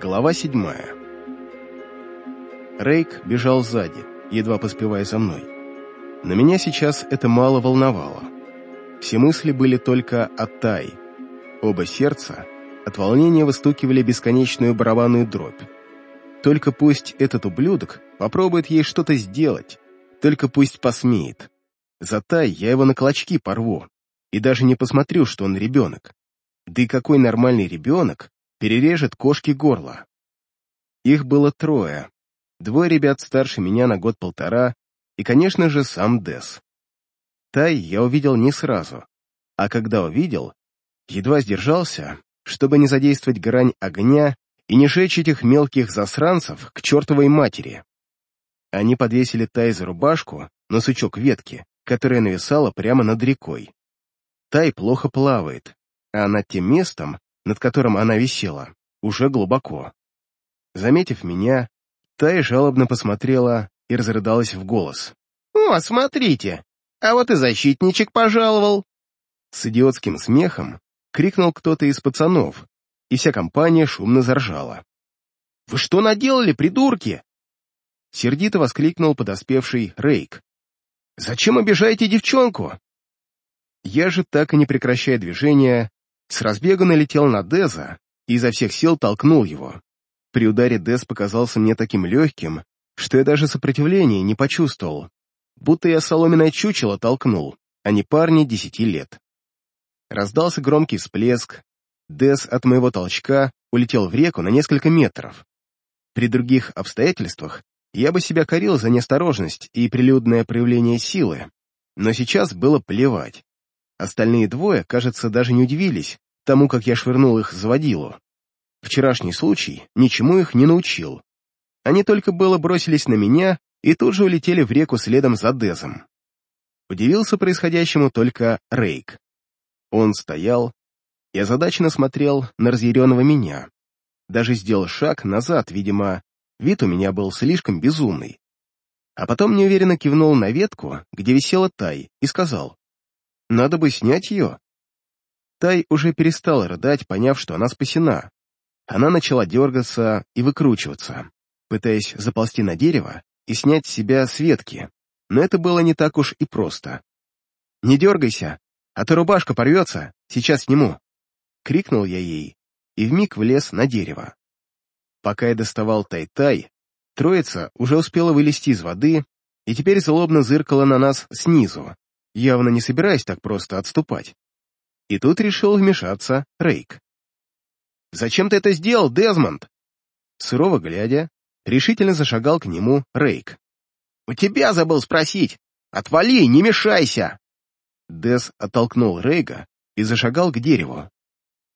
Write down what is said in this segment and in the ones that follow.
Глава седьмая. Рейк бежал сзади, едва поспевая за мной. Но меня сейчас это мало волновало. Все мысли были только о Тай. Оба сердца от волнения выстукивали бесконечную барабанную дробь. Только пусть этот ублюдок попробует ей что-то сделать, только пусть посмеет. За Тай я его на клочки порву, и даже не посмотрю, что он ребенок. Да и какой нормальный ребенок перережет кошки горло? Их было трое. Двое ребят старше меня на год-полтора, и, конечно же, сам Дес. Тай я увидел не сразу, а когда увидел, едва сдержался, чтобы не задействовать грань огня и не жечь этих мелких засранцев к чертовой матери. Они подвесили Тай за рубашку на сучок ветки, которая нависала прямо над рекой. Тай плохо плавает, а над тем местом, над которым она висела, уже глубоко. Заметив меня, Тай жалобно посмотрела и разрыдалась в голос. «О, смотрите! А вот и защитничек пожаловал!» С идиотским смехом крикнул кто-то из пацанов, и вся компания шумно заржала. «Вы что наделали, придурки?» Сердито воскликнул подоспевший Рейк. «Зачем обижаете девчонку?» Я же, так и не прекращая движения, с разбега налетел на Деза и изо всех сил толкнул его. При ударе Дез показался мне таким легким, что я даже сопротивления не почувствовал, будто я соломенное чучело толкнул, а не парни десяти лет. Раздался громкий всплеск, Дез от моего толчка улетел в реку на несколько метров. При других обстоятельствах я бы себя корил за неосторожность и прилюдное проявление силы, но сейчас было плевать. Остальные двое, кажется, даже не удивились тому, как я швырнул их за водилу. Вчерашний случай ничему их не научил. Они только было бросились на меня и тут же улетели в реку следом за Дезом. Удивился происходящему только Рейк. Он стоял и озадаченно смотрел на разъяренного меня. Даже сделал шаг назад, видимо, вид у меня был слишком безумный. А потом неуверенно кивнул на ветку, где висела Тай, и сказал, надо бы снять ее. Тай уже перестала рыдать, поняв, что она спасена. Она начала дергаться и выкручиваться, пытаясь заползти на дерево и снять с себя с ветки, но это было не так уж и просто. «Не дергайся, а то рубашка порвется, сейчас сниму!» — крикнул я ей и вмиг влез на дерево. Пока я доставал Тай-Тай, троица уже успела вылезти из воды и теперь злобно зыркала на нас снизу, явно не собираясь так просто отступать. И тут решил вмешаться Рейк. «Зачем ты это сделал, Дезмонд?» Сурово глядя, решительно зашагал к нему Рейк. «У тебя забыл спросить! Отвали, не мешайся!» Дез оттолкнул Рейга и зашагал к дереву.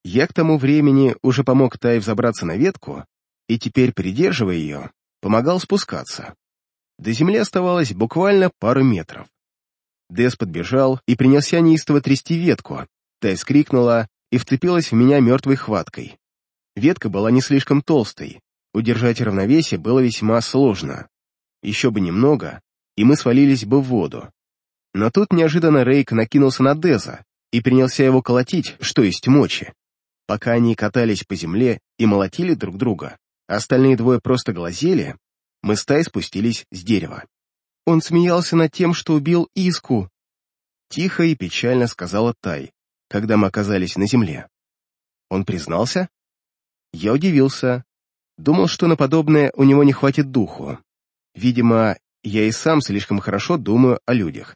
Я к тому времени уже помог Тай взобраться на ветку и теперь, придерживая ее, помогал спускаться. До земли оставалось буквально пару метров. Дес подбежал и принялся неистово трясти ветку. Тай скрикнула и вцепилась в меня мертвой хваткой. Ветка была не слишком толстой, удержать равновесие было весьма сложно. Еще бы немного, и мы свалились бы в воду. Но тут неожиданно Рейк накинулся на Деза и принялся его колотить, что есть мочи. Пока они катались по земле и молотили друг друга, остальные двое просто глазели, мы с Тай спустились с дерева. Он смеялся над тем, что убил Иску. Тихо и печально сказала Тай, когда мы оказались на земле. Он признался? Я удивился. Думал, что на подобное у него не хватит духу. Видимо, я и сам слишком хорошо думаю о людях.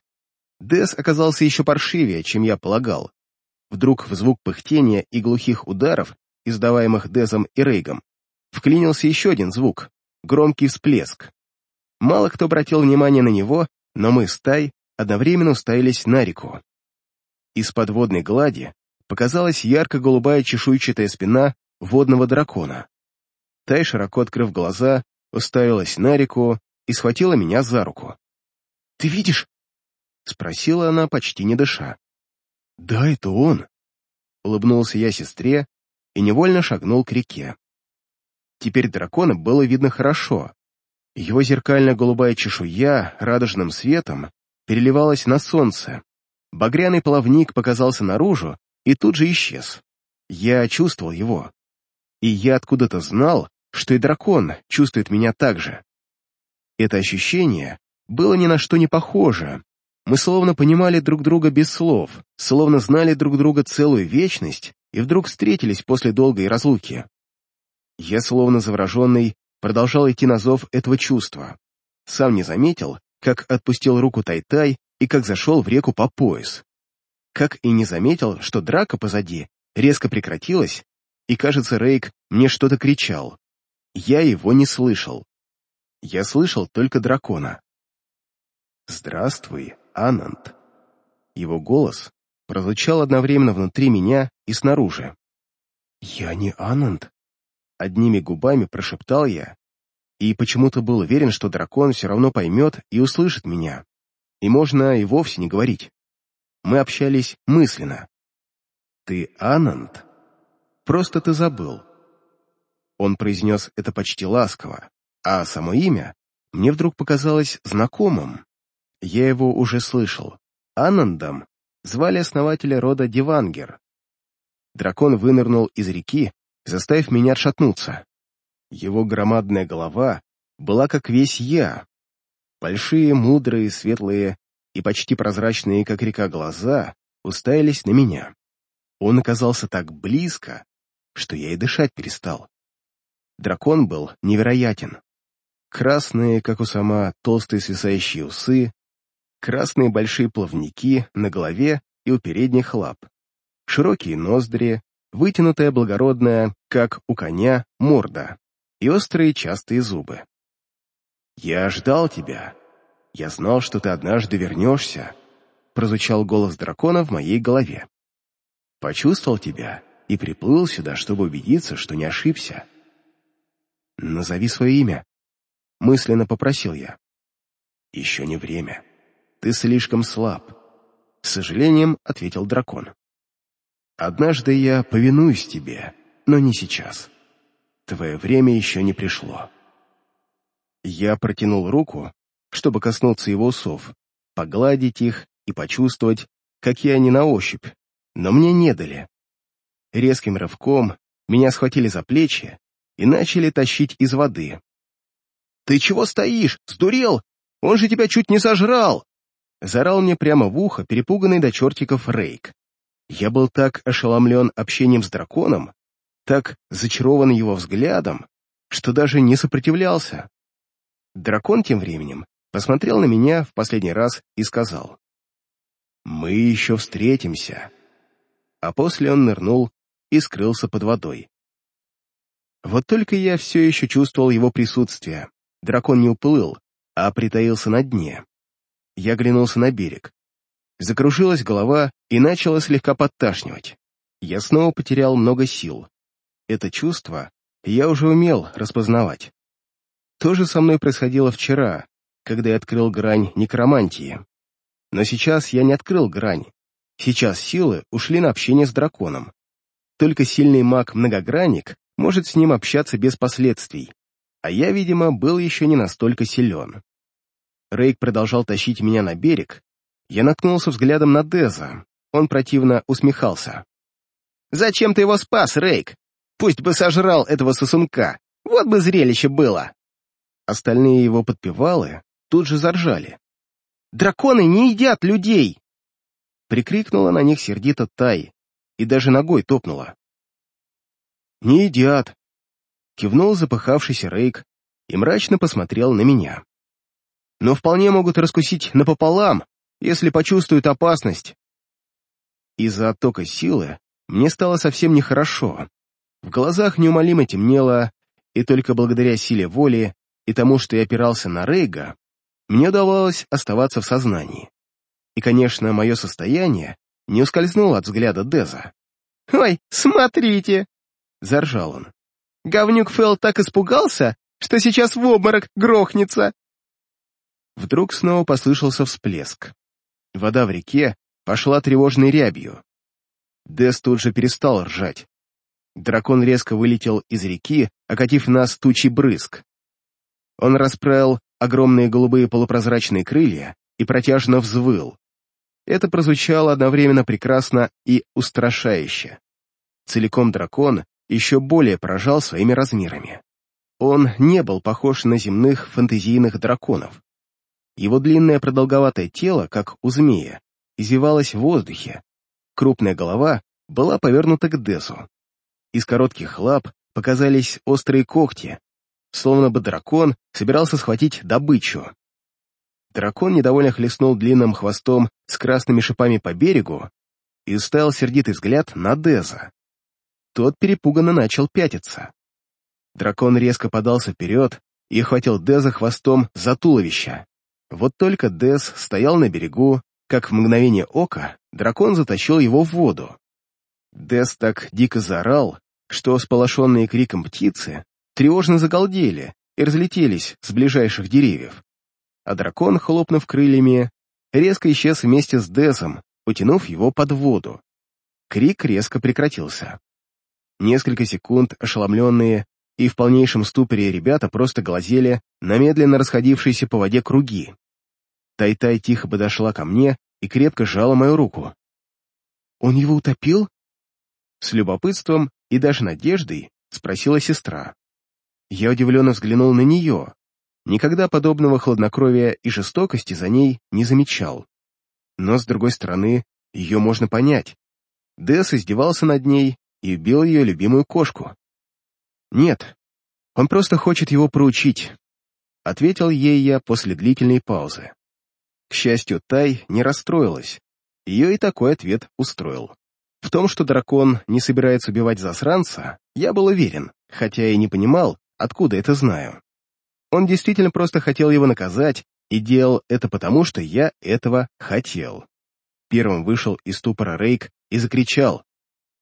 Дес оказался еще паршивее, чем я полагал. Вдруг в звук пыхтения и глухих ударов, издаваемых Дезом и Рейгом, вклинился еще один звук — громкий всплеск. Мало кто обратил внимание на него, но мы с Тай одновременно уставились на реку. Из подводной глади показалась ярко-голубая чешуйчатая спина водного дракона. Тай, широко открыв глаза, уставилась на реку и схватила меня за руку. «Ты видишь?» — спросила она, почти не дыша. «Да, это он!» — улыбнулся я сестре и невольно шагнул к реке. Теперь дракона было видно хорошо, его зеркально-голубая чешуя радужным светом переливалась на солнце. Багряный плавник показался наружу и тут же исчез. Я чувствовал его. И я откуда-то знал, что и дракон чувствует меня так же. Это ощущение было ни на что не похоже. Мы словно понимали друг друга без слов, словно знали друг друга целую вечность и вдруг встретились после долгой разлуки. Я, словно завороженный, продолжал идти на зов этого чувства. Сам не заметил, как отпустил руку Тай-Тай и как зашел в реку по пояс. Как и не заметил, что драка позади резко прекратилась, и, кажется, Рейк мне что-то кричал. Я его не слышал. Я слышал только дракона. «Здравствуй, Ананд». Его голос прозвучал одновременно внутри меня и снаружи. «Я не Ананд», — одними губами прошептал я, и почему-то был уверен, что дракон все равно поймет и услышит меня. И можно и вовсе не говорить. Мы общались мысленно. «Ты Ананд? Просто ты забыл». Он произнес это почти ласково, а само имя мне вдруг показалось знакомым. Я его уже слышал. Анандом звали основателя рода Дивангер. Дракон вынырнул из реки, заставив меня отшатнуться. Его громадная голова была как весь я. Большие, мудрые, светлые и почти прозрачные, как река, глаза уставились на меня. Он оказался так близко, что я и дышать перестал. Дракон был невероятен. Красные, как у сама, толстые свисающие усы, красные большие плавники на голове и у передних лап, широкие ноздри, вытянутая благородная, как у коня, морда и острые частые зубы. «Я ждал тебя. Я знал, что ты однажды вернешься», — прозвучал голос дракона в моей голове. «Почувствовал тебя и приплыл сюда, чтобы убедиться, что не ошибся». «Назови свое имя», — мысленно попросил я. «Еще не время. Ты слишком слаб», — с сожалением ответил дракон. «Однажды я повинуюсь тебе, но не сейчас». Твое время еще не пришло. Я протянул руку, чтобы коснуться его усов, погладить их и почувствовать, какие они на ощупь, но мне не дали. Резким рывком меня схватили за плечи и начали тащить из воды. «Ты чего стоишь? Сдурел? Он же тебя чуть не сожрал!» Зарал мне прямо в ухо перепуганный до чертиков Рейк. Я был так ошеломлен общением с драконом, так зачарован его взглядом, что даже не сопротивлялся. Дракон тем временем посмотрел на меня в последний раз и сказал, «Мы еще встретимся». А после он нырнул и скрылся под водой. Вот только я все еще чувствовал его присутствие. Дракон не уплыл, а притаился на дне. Я глянулся на берег. Закружилась голова и начала слегка подташнивать. Я снова потерял много сил. Это чувство я уже умел распознавать. То же со мной происходило вчера, когда я открыл грань некромантии. Но сейчас я не открыл грань. Сейчас силы ушли на общение с драконом. Только сильный маг-многогранник может с ним общаться без последствий, а я, видимо, был еще не настолько силен. Рейк продолжал тащить меня на берег. Я наткнулся взглядом на Деза. Он противно усмехался. «Зачем ты его спас, Рейк? Пусть бы сожрал этого сосунка. Вот бы зрелище было. Остальные его подпевалы тут же заржали. «Драконы не едят людей!» Прикрикнула на них сердито Тай и даже ногой топнула. «Не едят!» Кивнул запыхавшийся Рейк и мрачно посмотрел на меня. «Но вполне могут раскусить напополам, если почувствуют опасность». Из-за оттока силы мне стало совсем нехорошо. В глазах неумолимо темнело, и только благодаря силе воли и тому, что я опирался на Рейга, мне удавалось оставаться в сознании. И, конечно, мое состояние не ускользнуло от взгляда Деза. «Ой, смотрите!» — заржал он. «Говнюк Фэл так испугался, что сейчас в обморок грохнется!» Вдруг снова послышался всплеск. Вода в реке пошла тревожной рябью. Дез тут же перестал ржать. Дракон резко вылетел из реки, окатив нас тучей брызг. Он расправил огромные голубые полупрозрачные крылья и протяжно взвыл. Это прозвучало одновременно прекрасно и устрашающе. Целиком дракон еще более поражал своими размерами. он не был похож на земных фантазийных драконов. Его длинное продолговатое тело, как у змея, извивалось в воздухе. Крупная голова была повернута к Десу. Из коротких лап показались острые когти, словно бы дракон собирался схватить добычу. Дракон недовольно хлестнул длинным хвостом с красными шипами по берегу и уставил сердитый взгляд на Деза. Тот перепуганно начал пятиться. Дракон резко подался вперед и хватил Деза хвостом за туловище. Вот только Дез стоял на берегу, как в мгновение ока дракон затащил его в воду. Дез так дико заорал, что сполошенные криком птицы тревожно загалдели и разлетелись с ближайших деревьев. А дракон, хлопнув крыльями, резко исчез вместе с Дезом, утянув его под воду. Крик резко прекратился. Несколько секунд ошеломленные и в полнейшем ступоре ребята просто глазели на медленно расходившиеся по воде круги. Тай-Тай тихо подошла ко мне и крепко сжала мою руку. «Он его утопил?» С любопытством и даже надеждой спросила сестра. Я удивленно взглянул на нее. Никогда подобного хладнокровия и жестокости за ней не замечал. Но, с другой стороны, ее можно понять. Дэс издевался над ней и убил ее любимую кошку. «Нет, он просто хочет его проучить», — ответил ей я после длительной паузы. К счастью, Тай не расстроилась. Ее и такой ответ устроил. В том, что дракон не собирается убивать засранца, я был уверен, хотя и не понимал, откуда это знаю. Он действительно просто хотел его наказать и делал это потому, что я этого хотел. Первым вышел из ступора Рейк и закричал.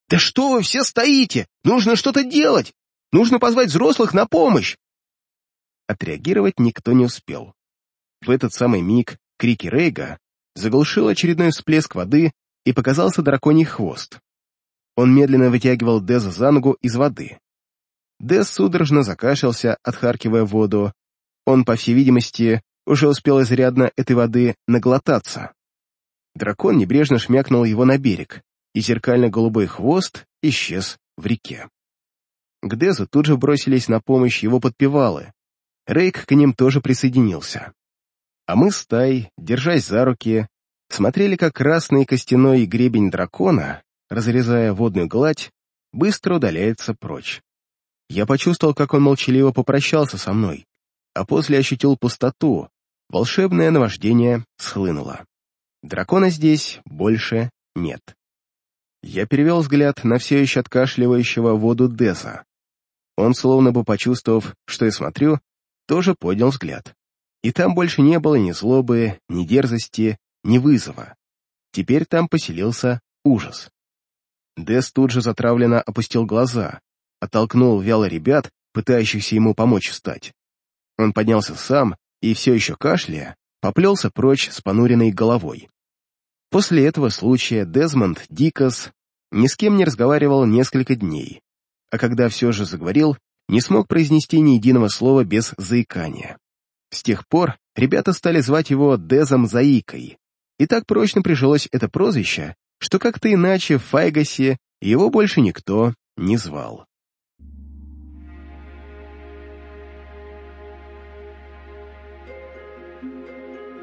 «Да что вы все стоите? Нужно что-то делать! Нужно позвать взрослых на помощь!» Отреагировать никто не успел. В этот самый миг крики Рейга заглушил очередной всплеск воды и показался драконий хвост. Он медленно вытягивал Деза за ногу из воды. Дез судорожно закашлялся, отхаркивая воду. Он, по всей видимости, уже успел изрядно этой воды наглотаться. Дракон небрежно шмякнул его на берег, и зеркально-голубой хвост исчез в реке. К Дезу тут же бросились на помощь его подпевалы. Рейк к ним тоже присоединился. А мы с Тай, держась за руки, смотрели, как красный костяной гребень дракона, разрезая водную гладь, быстро удаляется прочь. Я почувствовал, как он молчаливо попрощался со мной, а после ощутил пустоту, волшебное наваждение схлынуло. Дракона здесь больше нет. Я перевел взгляд на все еще откашливающего воду Деза. Он, словно бы почувствовав, что я смотрю, тоже поднял взгляд. И там больше не было ни злобы, ни дерзости, ни вызова. Теперь там поселился ужас. Дес тут же затравленно опустил глаза, оттолкнул вяло ребят, пытающихся ему помочь встать. Он поднялся сам и, все еще кашляя, поплелся прочь с понуренной головой. После этого случая Дезмонд Дикас ни с кем не разговаривал несколько дней, а когда все же заговорил, не смог произнести ни единого слова без заикания. С тех пор ребята стали звать его Дезом Заикой, и так прочно прижилось это прозвище, что как-то иначе в Файгасе его больше никто не звал.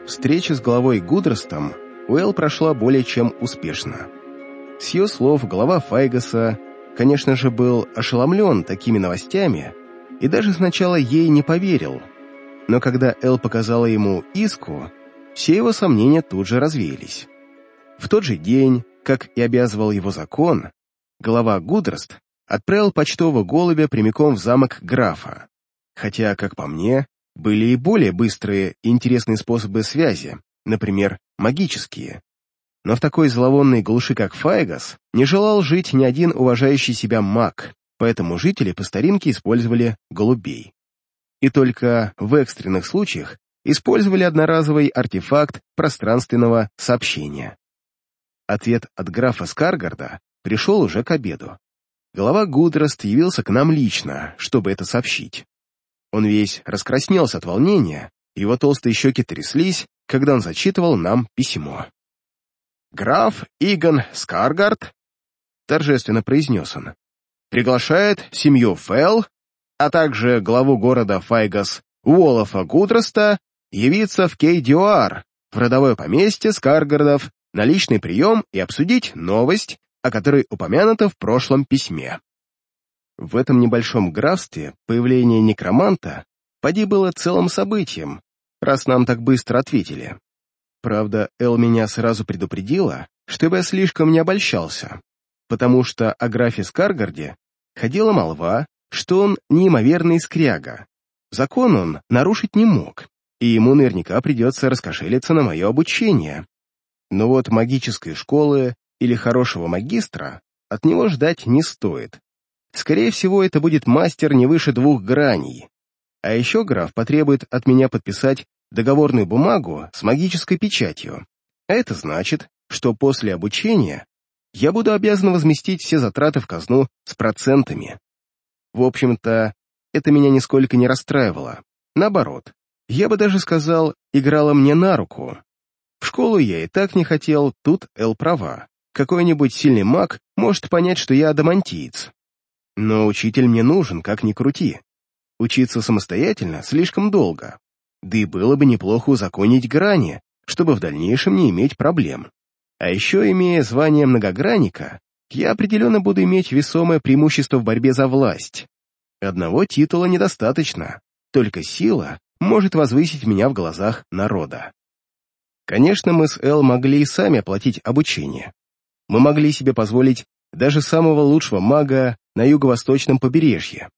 Встреча с главой Гудростом Уэлл прошла более чем успешно. С ее слов глава Файгаса, конечно же, был ошеломлен такими новостями и даже сначала ей не поверил. Но когда Эл показала ему иску, все его сомнения тут же развеялись. В тот же день, как и обязывал его закон, глава Гудрост отправил почтового голубя прямиком в замок графа. Хотя, как по мне, были и более быстрые и интересные способы связи, например, магические. Но в такой зловонной глуши, как Файгас, не желал жить ни один уважающий себя маг, поэтому жители по старинке использовали голубей. И только в экстренных случаях использовали одноразовый артефакт пространственного сообщения. Ответ от графа Скаргарда пришел уже к обеду. Глава Гудрост явился к нам лично, чтобы это сообщить. Он весь раскраснелся от волнения, его толстые щеки тряслись, когда он зачитывал нам письмо. «Граф Игон Скаргард», — торжественно произнес он, — «приглашает семью Фелл а также главу города Файгас Уолофа Гудроста явиться в Кейдюар, в родовое поместье Скаргардов, на личный прием и обсудить новость, о которой упомянуто в прошлом письме. В этом небольшом графстве появление некроманта поди было целым событием, раз нам так быстро ответили. Правда, Эл меня сразу предупредила, чтобы я слишком не обольщался, потому что о графе Скаргарде ходила молва, что он неимоверный скряга. Закон он нарушить не мог, и ему наверняка придется раскошелиться на мое обучение. Но вот магической школы или хорошего магистра от него ждать не стоит. Скорее всего, это будет мастер не выше двух граней. А еще граф потребует от меня подписать договорную бумагу с магической печатью. А это значит, что после обучения я буду обязан возместить все затраты в казну с процентами. В общем-то, это меня нисколько не расстраивало. Наоборот, я бы даже сказал, играло мне на руку. В школу я и так не хотел, тут Эл права. Какой-нибудь сильный маг может понять, что я адамантиец. Но учитель мне нужен, как ни крути. Учиться самостоятельно слишком долго. Да и было бы неплохо узаконить грани, чтобы в дальнейшем не иметь проблем. А еще, имея звание многогранника, я определенно буду иметь весомое преимущество в борьбе за власть. Одного титула недостаточно, только сила может возвысить меня в глазах народа. Конечно, мы с Эл могли и сами оплатить обучение. Мы могли себе позволить даже самого лучшего мага на юго-восточном побережье.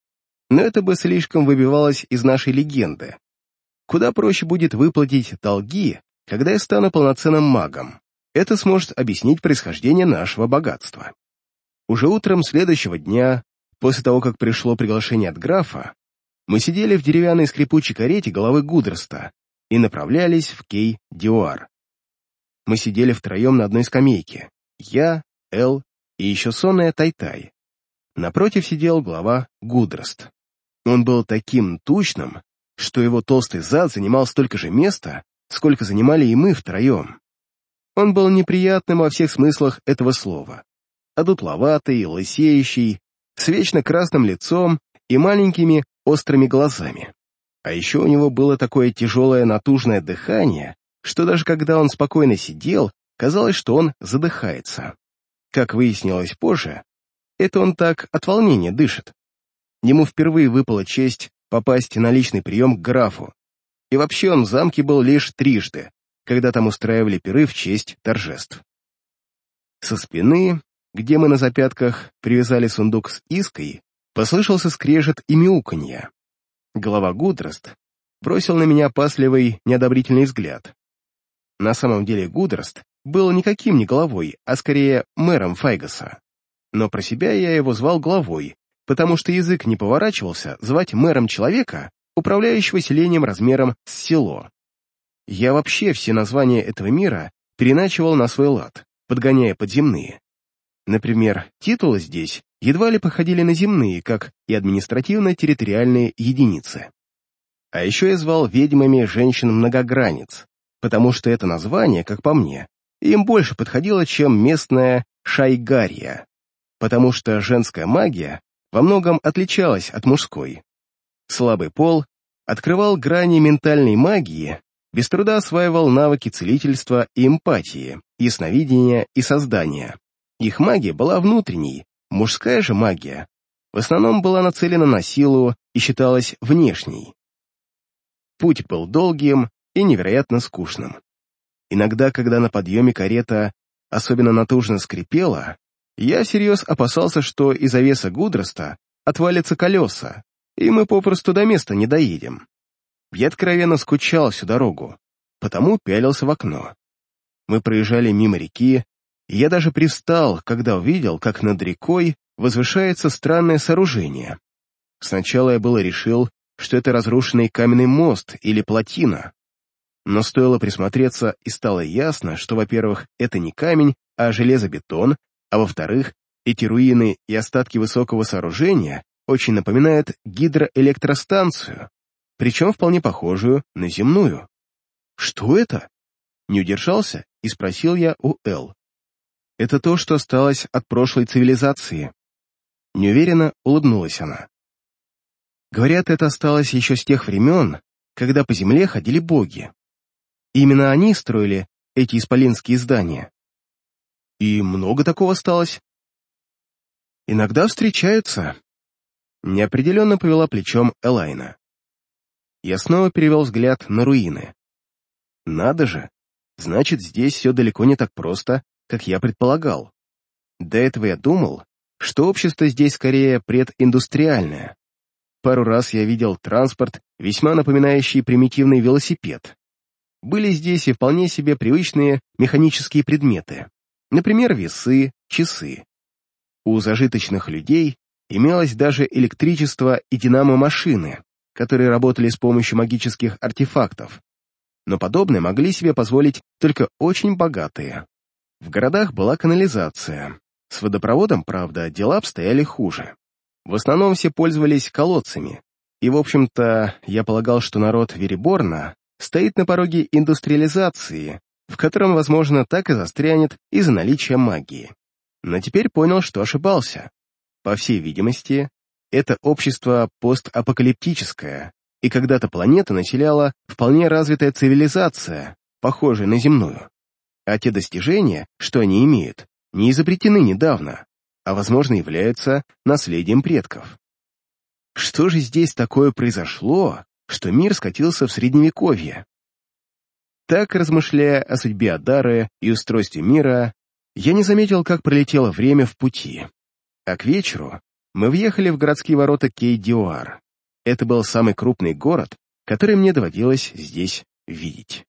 Но это бы слишком выбивалось из нашей легенды. Куда проще будет выплатить долги, когда я стану полноценным магом. Это сможет объяснить происхождение нашего богатства. Уже утром следующего дня, после того, как пришло приглашение от графа, мы сидели в деревянной скрипучей карете головы Гудроста и направлялись в Кей-Диуар. Мы сидели втроем на одной скамейке. Я, Эл и еще сонная Тайтай. Напротив сидел глава Гудрост. Он был таким тучным, что его толстый зад занимал столько же места, сколько занимали и мы втроем. Он был неприятным во всех смыслах этого слова. Одутловатый, лысеющий, с вечно красным лицом и маленькими острыми глазами. А еще у него было такое тяжелое натужное дыхание, что даже когда он спокойно сидел, казалось, что он задыхается. Как выяснилось позже, это он так от волнения дышит. Ему впервые выпала честь попасть на личный прием к графу, и вообще он в замке был лишь трижды, когда там устраивали пиры в честь торжеств. Со спины, где мы на запятках привязали сундук с иской, послышался скрежет и мяуканье. Голова Гудрост бросил на меня пасливый, неодобрительный взгляд. На самом деле Гудрост был никаким не головой, а скорее мэром Файгаса. Но про себя я его звал главой, потому что язык не поворачивался звать мэром человека, управляющего селением размером с село. Я вообще все названия этого мира переначивал на свой лад, подгоняя под земные. Например, титулы здесь едва ли походили на земные, как и административно-территориальные единицы. А еще я звал ведьмами женщин-многогранец, потому что это название, как по мне, им больше подходило, чем местная шайгария, потому что женская магия во многом отличалась от мужской. Слабый пол открывал грани ментальной магии, без труда осваивал навыки целительства и эмпатии, ясновидения и создания. Их магия была внутренней, мужская же магия в основном была нацелена на силу и считалась внешней. Путь был долгим, и невероятно скучным. Иногда, когда на подъеме карета особенно натужно скрипела, я всерьез опасался, что из-за веса Гудроста отвалятся колеса, и мы попросту до места не доедем. Я откровенно скучал всю дорогу, потому пялился в окно. Мы проезжали мимо реки, и я даже пристал, когда увидел, как над рекой возвышается странное сооружение. Сначала я было решил, что это разрушенный каменный мост или плотина, но стоило присмотреться, и стало ясно, что, во-первых, это не камень, а железобетон, а во-вторых, эти руины и остатки высокого сооружения очень напоминают гидроэлектростанцию, причем вполне похожую на земную. «Что это?» Не удержался и спросил я у Эл. «Это то, что осталось от прошлой цивилизации». Неуверенно улыбнулась она. Говорят, это осталось еще с тех времен, когда по земле ходили боги. Именно они строили эти исполинские здания. И много такого осталось? Иногда встречаются. Неопределенно повела плечом Элайна. Я снова перевел взгляд на руины. Надо же, значит, здесь все далеко не так просто, как я предполагал. До этого я думал, что общество здесь скорее прединдустриальное. Пару раз я видел транспорт, весьма напоминающий примитивный велосипед. Были здесь и вполне себе привычные механические предметы, например, весы, часы. У зажиточных людей имелось даже электричество и динамо-машины, которые работали с помощью магических артефактов. Но подобное могли себе позволить только очень богатые. В городах была канализация. С водопроводом, правда, дела обстояли хуже. В основном все пользовались колодцами. И, в общем-то, я полагал, что народ Вериборна стоит на пороге индустриализации, в котором, возможно, так и застрянет из-за наличия магии. Но теперь понял, что ошибался. По всей видимости, это общество постапокалиптическое, и когда-то планету населяла вполне развитая цивилизация, похожая на земную. А те достижения, что они имеют, не изобретены недавно, а, возможно, являются наследием предков. Что же здесь такое произошло, что мир скатился в Средневековье? Так, размышляя о судьбе Адары и устройстве мира, я не заметил, как пролетело время в пути. А к вечеру мы въехали в городские ворота Кей-Диуар. Это был самый крупный город, который мне доводилось здесь видеть.